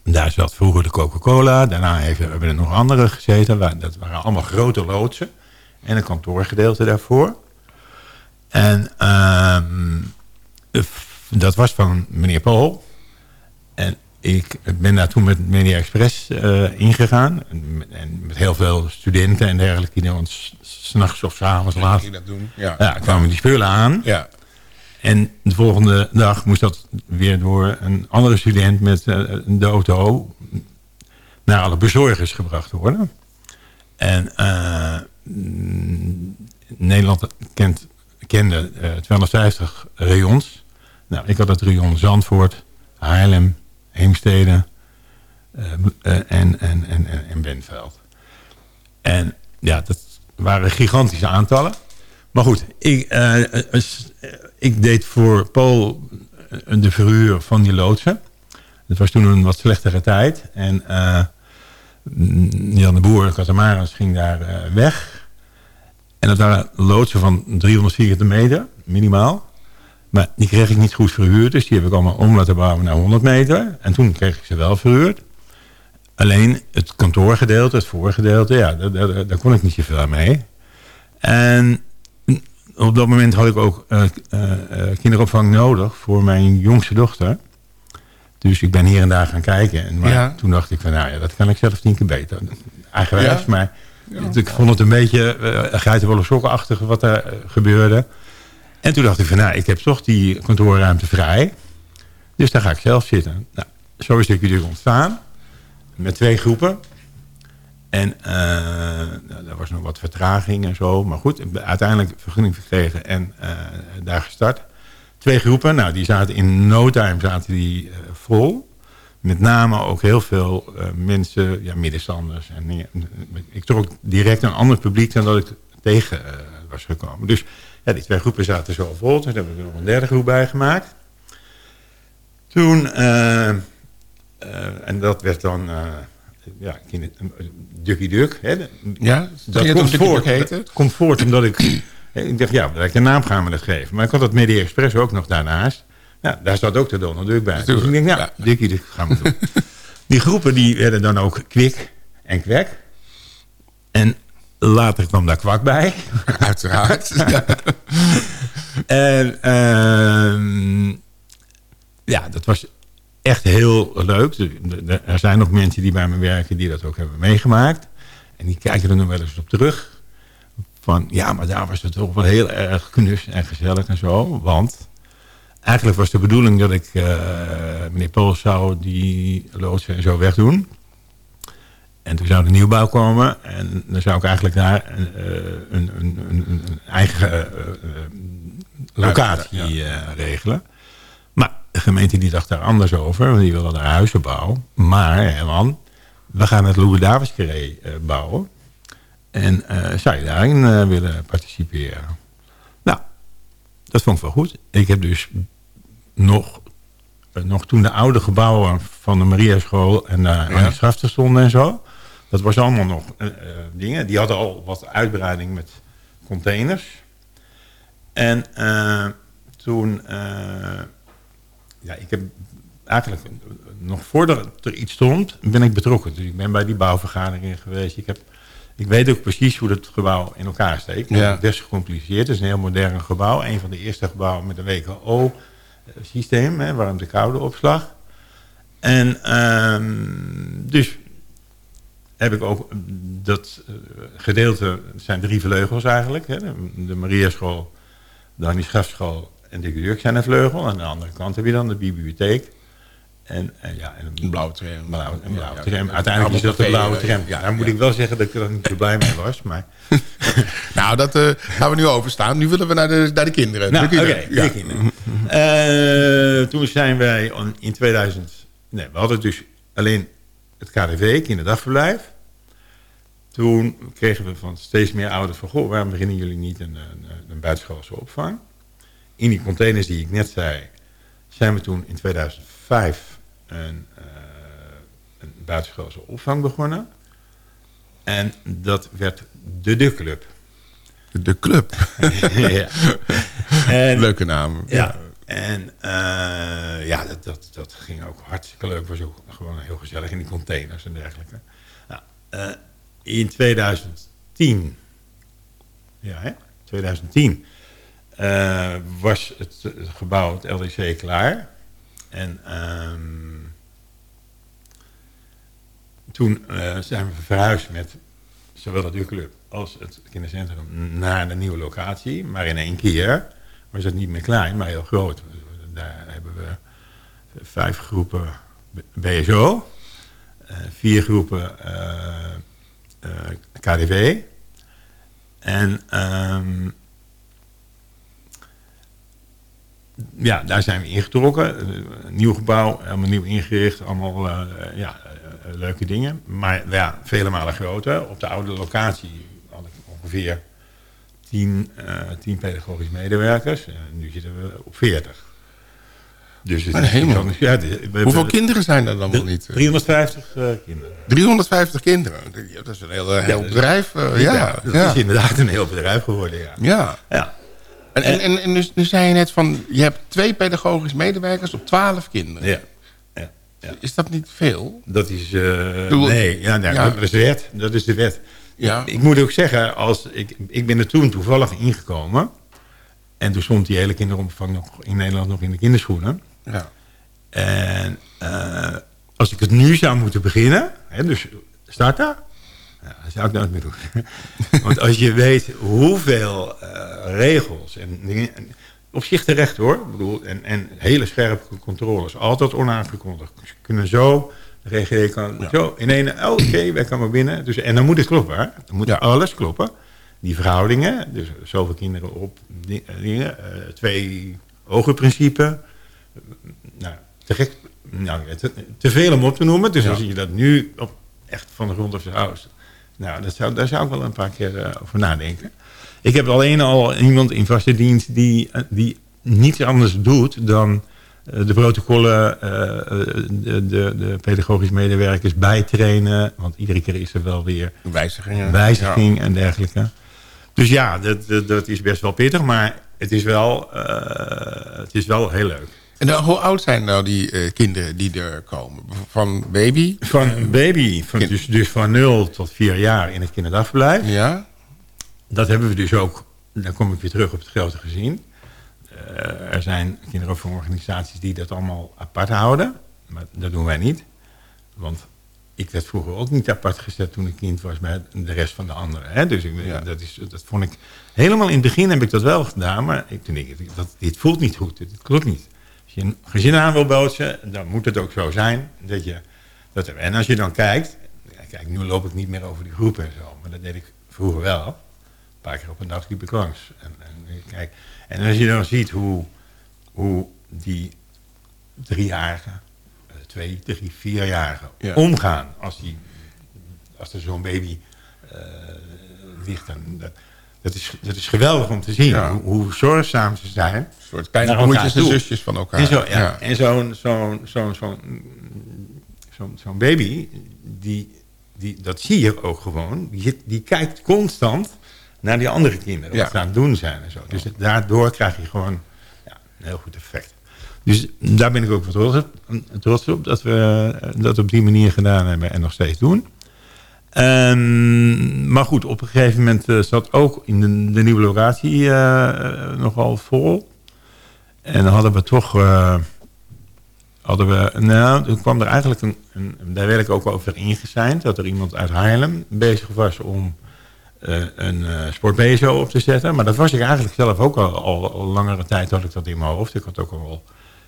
Daar zat vroeger de Coca-Cola. Daarna heeft, hebben er nog andere gezeten. Dat waren allemaal grote loodsen. En een kantoorgedeelte daarvoor. En ehm, eh, dat was van meneer Paul. Ik ben daar toen met Media Express eh, ingegaan. En, met- en met heel veel studenten en dergelijke. Die dan s- s'nachts of s'avonds Ja, laat dat doen, ja. kwamen die spullen aan. Ja. En de volgende dag moest dat weer door een andere student met eh, de auto naar alle bezorgers gebracht worden. En eh, mm, Nederland kent, kende eh, 250 rayons. Nou, ik had het rayon Zandvoort, Haarlem, Heemstede eh, eh, en, en, en, en, en Benveld. En ja, dat waren gigantische aantallen. Maar goed, ik, eh, eh, ik deed voor Paul de verhuur van die loodsen. Het was toen een wat slechtere tijd. En Jan de Boer, Catamaris, ging daar weg. En dat waren loodsen van 340 meter, minimaal. Maar die kreeg ik niet goed verhuurd. Dus die heb ik allemaal om laten bouwen naar 100 meter. En toen kreeg ik ze wel verhuurd. Alleen het kantoorgedeelte, het voorgedeelte, ja, daar, daar, daar kon ik niet zoveel aan mee. En op dat moment had ik ook eh, eh, kinderopvang nodig voor mijn jongste dochter. Dus ik ben hier en daar gaan kijken. En maar Ja. toen dacht ik van, nou ja, dat kan ik zelf tien keer beter. Eigenwijs, Ja? maar ik vond het een beetje uh, geitenwolle sokkenachtig wat er gebeurde. En toen dacht ik van, nou, ik heb toch die kantoorruimte vrij. Dus daar ga ik zelf zitten. Nou, zo is dit natuurlijk ontstaan. Met twee groepen. En eh, nou, er was nog wat vertraging en zo. Maar goed, ik uiteindelijk vergunning gekregen en eh, daar gestart. Twee groepen, nou die zaten in no time zaten die, eh, vol. Met name ook heel veel eh, mensen, ja, middenstanders. En, ik trok direct een ander publiek dan dat ik tegen eh, was gekomen. Dus ja, die twee groepen zaten zo vol. Toen hebben we er nog een derde groep bij gemaakt. Toen, eh, eh, en dat werd dan... eh, ja, Ducky Duck. Hè, Ja, dat het komt voort, dat komt omdat ik... Ik dacht, ja, welke naam gaan we dat geven? Maar ik had dat Media Express ook nog daarnaast. Ja, daar zat ook de Donald Duck bij. Dus ik denk, ja, Ducky Duck gaan we doen. Die groepen die werden dan ook Kwik en Kwek. En later kwam daar Kwak bij. Uiteraard. en ehm, ja, dat was echt heel leuk. Er zijn nog mensen die bij me werken die dat ook hebben meegemaakt. En die kijken er nog wel eens op terug. Van ja, maar daar was het toch wel heel erg knus en gezellig en zo. Want eigenlijk was de bedoeling dat ik eh, meneer Pols zou die loodsen en zo wegdoen. En toen zou de nieuwbouw komen. En dan zou ik eigenlijk daar een, eh, een, een, een, eigen eh, eh, locatie regelen. Maar de gemeente die dacht daar anders over. Want die wilde daar huizen bouwen. Maar, Herman, we gaan het Louis Davids bouwen. En zou je daarin willen participeren? Nou, dat vond ik wel goed. Ik heb dus nog, nog toen de oude gebouwen van de Mariaschool en de ja. Schafter stonden en zo. Dat was allemaal nog eh, eh, dingen. Die hadden al wat uitbreiding met containers. En eh, toen, ja, ik heb eigenlijk nog voordat er iets stond, ben ik betrokken. Dus ik ben bij die bouwvergaderingen geweest. Ik, heb, ik weet ook precies hoe het gebouw in elkaar steekt. Ja. Het is best gecompliceerd. Het is een heel modern gebouw. Een van de eerste gebouwen met een WKO-systeem, warmte-koude opslag. En ehm, dus heb ik ook dat eh, gedeelte, het zijn drie vleugels eigenlijk. Hè, de, Mariaschool, de Annie Schafschool en de Jurk zijn een vleugel. Aan de andere kant heb je dan de bibliotheek. En, en ja, en een blauwe tram. Blauwe, een blauwe Ja, tram. ja, Uiteindelijk is dat de blauwe tram. ja, Daar moet ja. ik wel zeggen dat ik er niet zo blij mee was. Maar nou, dat eh, gaan we nu overstaan. Nu willen we naar de, naar de kinderen. Nou, oké, kinderen. de Ja. kinderen. Eh, toen zijn wij in 2000... Nee, we hadden dus alleen het KDV, kinderdagverblijf. Toen kregen we van steeds meer ouders van... Goh, waarom beginnen jullie niet een, een, een buitenschoolse opvang? In die containers die ik net zei... zijn we toen in 2005 een, eh, een buitenschoolse opvang begonnen. En dat werd de De Club. De Club. ja. En- Leuke naam. Ja. En eh, ja, dat, dat, dat ging ook hartstikke leuk. was ook gewoon heel gezellig in die containers en dergelijke. Nou, eh, in 2010 Ja, hè? 2010 eh, was het, gebouw, het LDC, klaar. En ehm, toen zijn we verhuisd met zowel het U-club als het kindercentrum naar de nieuwe locatie. Maar in één keer was het niet meer klein, maar heel groot. Daar hebben we vijf groepen BSO, eh, vier groepen KDW. En ehm, ja, daar zijn we ingetrokken. Nieuw gebouw, helemaal nieuw ingericht. Allemaal ja, leuke dingen. Maar ja, vele malen groter. Op de oude locatie had ik ongeveer 10, eh 10 pedagogische medewerkers. En nu zitten we op 40. Dus het is hemel. gigantisch. Ja, we- Hoeveel we- kinderen zijn er dan wel niet? 350 eh, kinderen. 350 kinderen. Dat is een heel, heel dus- bedrijf. eh, ja, ja, dat ja. is inderdaad een heel bedrijf geworden, ja. Ja. Ja. En, en, en, en dus, nu zei je net van, je hebt twee pedagogisch medewerkers op 12 kinderen. Ja. Is dat niet veel? Dat is... eh, Doe- nee, ja, nee, Ja. dat is de wet. Dat is de wet. Ja. Ik moet ook zeggen, als ik, ik ben er toen toevallig ingekomen. En toen stond die hele kinderopvang nog in Nederland nog in de kinderschoenen. Ja. En eh, als ik het nu zou moeten beginnen, hè, dus starten, ja, dat zou ik nooit meer doen. Want als je weet hoeveel eh, regels en op zich terecht hoor, ik bedoel, en, en hele scherpe controles, altijd onaangekondigd. Ze kunnen zo, de GGD kan zo in één, oh, oké, wij komen binnen. Dus, en dan moet het kloppen, hè. dan moet alles kloppen. Die verhoudingen, dus zoveel kinderen op eh, dingen, eh, twee ogen principe, nou, te gek, nou, ja, te, te veel om op te noemen. Dus Ja. als je dat nu op, echt van de grond of zijn huis... Nou, dat zou, daar zou ik wel een paar keer eh, over nadenken. Ik heb alleen al iemand in vaste dienst die, die niets anders doet dan de protocollen, eh, de, de, de pedagogische medewerkers bijtrainen. Want iedere keer is er wel weer Wijzigingen. wijziging en dergelijke. Dus ja, dat, dat, dat is best wel pittig, maar het is wel, eh, het is wel heel leuk. En hoe oud zijn nou die eh, kinderen die er komen? Van baby? Van baby, van, dus, dus van 0 tot 4 jaar in het kinderdagverblijf. Ja. Dat hebben we dus ook, dan kom ik weer terug op het grote gezin. Eh, er zijn kinderopvangorganisaties die dat allemaal apart houden. Maar dat doen wij niet. Want ik werd vroeger ook niet apart gezet toen ik kind was bij de rest van de anderen. Hè? Dus ik, dat, is, dat vond ik... Helemaal in het begin heb ik dat wel gedaan, maar ik, toen ik, dat, dit voelt niet goed, dit klopt niet. Als je een gezin aan wil bootsen, dan moet het ook zo zijn dat je... Dat, en als je dan kijkt, kijk, nu loop ik niet meer over die groepen en zo, maar dat deed ik vroeger wel. Een paar keer op een dag liep ik langs. En, en, kijk, en als je dan ziet hoe, hoe die driejarigen, eh, twee, drie, vierjarigen Ja. omgaan als, die, als er zo'n baby eh, ligt. Dan, dat, dat, is, dat is geweldig om te zien, Ja. hoe, hoe zorgzaam ze zijn. Een soort kleine broertjes en zusjes van elkaar. En zo, ja. Ja. En zo'n zo'n zo'n zo'n zo'n zo'n baby, die, die, dat zie je ook gewoon, die, die kijkt constant naar die andere kinderen, wat ze aan het doen zijn en zo. Dus daardoor krijg je gewoon ja, een heel goed effect. Dus daar ben ik ook trots op, trots op dat we eh, dat op die manier gedaan hebben en nog steeds doen. Ehm, maar goed, op een gegeven moment eh, zat ook in de, de nieuwe locatie eh, nogal vol. En dan hadden we toch... hadden we, nou, toen kwam er eigenlijk een, een daar werd ik ook over ingezeind, dat er iemand uit Haarlem bezig was om een eh sport op te zetten. Maar dat was ik eigenlijk zelf ook al, al, al langere tijd had ik dat in mijn hoofd. Ik had ook al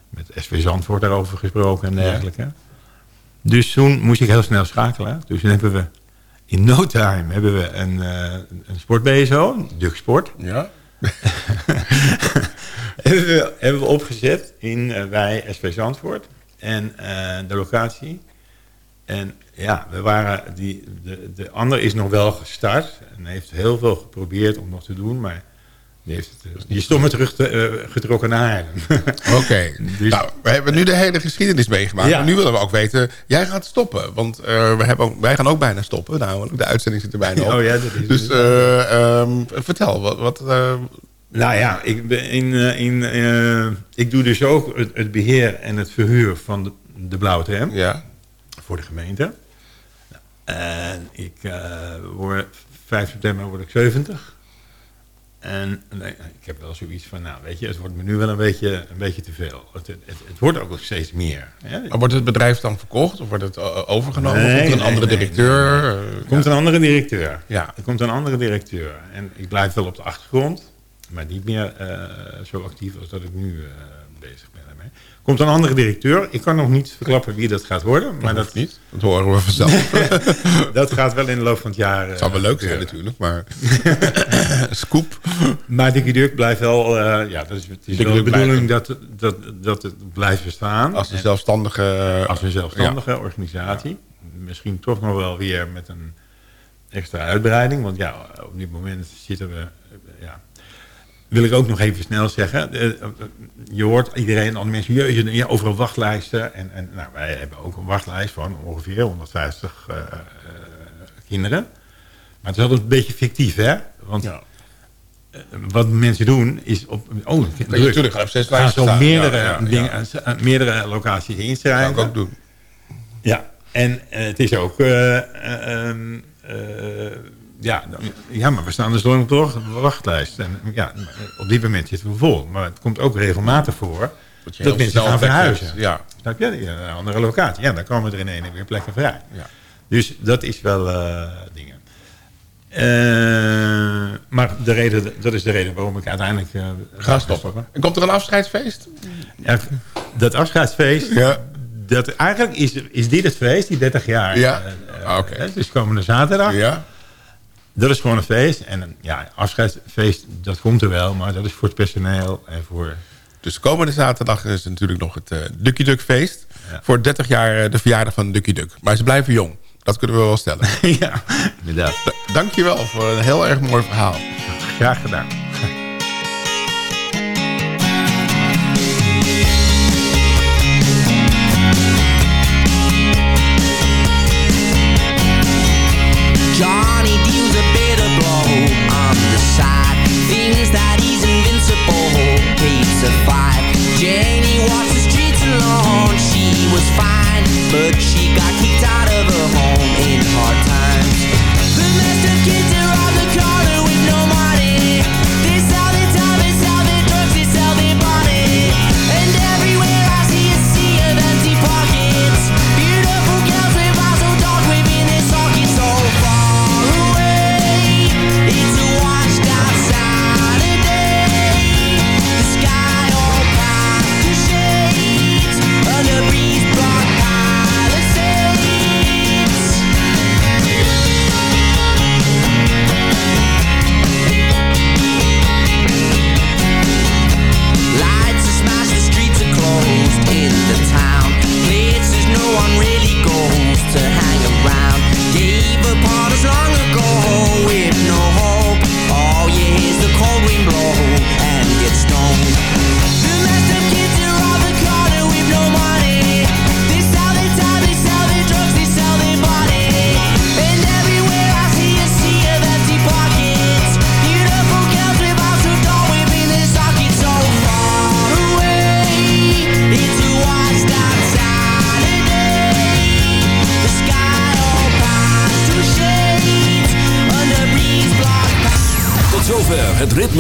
met SV Zandvoort daarover gesproken en dergelijke. Dus toen moest ik heel snel schakelen. Dus toen hebben we in no time hebben we een, eh een sport-BSO, Duk Sport. Ja. hebben, we, hebben we opgezet in, eh, bij SV Zandvoort en eh, de locatie. En ja, we waren die, de, de ander is nog wel gestart en heeft heel veel geprobeerd om nog te doen, maar die, heeft het, eh, die is toch maar terug te, eh, getrokken naar Haarlem. Oké. Nou, we hebben nu de hele geschiedenis meegemaakt. Ja. Maar nu willen we ook weten, jij gaat stoppen. Want eh, we hebben ook, wij gaan ook bijna stoppen. namelijk. de uitzending zit er bijna op. Oh ja, dat is dus eh, ehm, vertel, wat... wat Nou ja, ik, ben in, in, ik doe dus ook het, het beheer en het verhuur van de, de blauwe tram ja. voor de gemeente. En ik eh, word 5 september word ik 70. En nee, ik heb wel zoiets van, nou weet je, het wordt me nu wel een beetje, een beetje te veel. Het, het, het wordt ook nog steeds meer. Maar wordt het bedrijf dan verkocht? Of wordt het eh, overgenomen? Nee, of komt er een nee, andere directeur? nee. Eh, Er komt een andere directeur. Ja. Er komt een andere directeur. En ik blijf wel op de achtergrond. Maar niet meer eh, zo actief als dat ik nu eh, bezig ben daarmee. Er komt een andere directeur. Ik kan nog niet verklappen wie dat gaat worden. Maar dat, niet. Dat horen we vanzelf. dat gaat wel in de loop van het jaar... Het zou wel leuk zijn natuurlijk, maar... Scoop. Maar Dickie Duck blijft wel... eh, ja, dat is, het is wel de bedoeling dat, dat, dat het blijft bestaan. Als een En- zelfstandige... als een zelfstandige organisatie. Misschien toch nog wel weer met een extra uitbreiding. Want ja, op dit moment zitten we... Ja, wil ik ook nog even snel zeggen. eh, eh, Je hoort iedereen, al mensen, jeetje, ja, overal wachtlijsten. En, en nou, wij hebben ook een wachtlijst van ongeveer 150 eh, kinderen. Maar het is altijd een beetje fictief, hè? Want eh, wat mensen doen is op... Oh, natuurlijk, op zes gaan staan. meerdere, Ja, ja, ja. dingen, meerdere locaties inschrijven. Zou ik ook doen. Ja, en het is ook... eh, eh, ehm, eh, ja, ja, maar we staan dus door op de wacht- wachtlijst. En ja, op dit moment zitten we vol. Maar het komt ook regelmatig voor Dat dat, mensen gaan verhuizen. ja. Snap je? Ja, een andere locatie. Ja, dan komen er in één weer plekken vrij. Ja. Dus dat is wel eh, dingen. Eh, maar de reden, dat is de reden waarom ik uiteindelijk uh, Ga stoppen. En komt er een afscheidsfeest? Ja, dat afscheidsfeest, dat, eigenlijk is, is dit het feest, die 30 jaar. Ja. Eh, eh, Het is komende zaterdag. Ja. Dat is gewoon een feest. En een ja, afscheidsfeest, dat komt er wel, maar dat is voor het personeel en voor... Dus komende zaterdag is natuurlijk nog het eh Ducky Duck feest. Voor 30 jaar eh, de verjaardag van Ducky Duck. Maar ze blijven jong. Dat kunnen we wel stellen. ja, inderdaad. Dankjewel voor een heel erg mooi verhaal. Graag gedaan.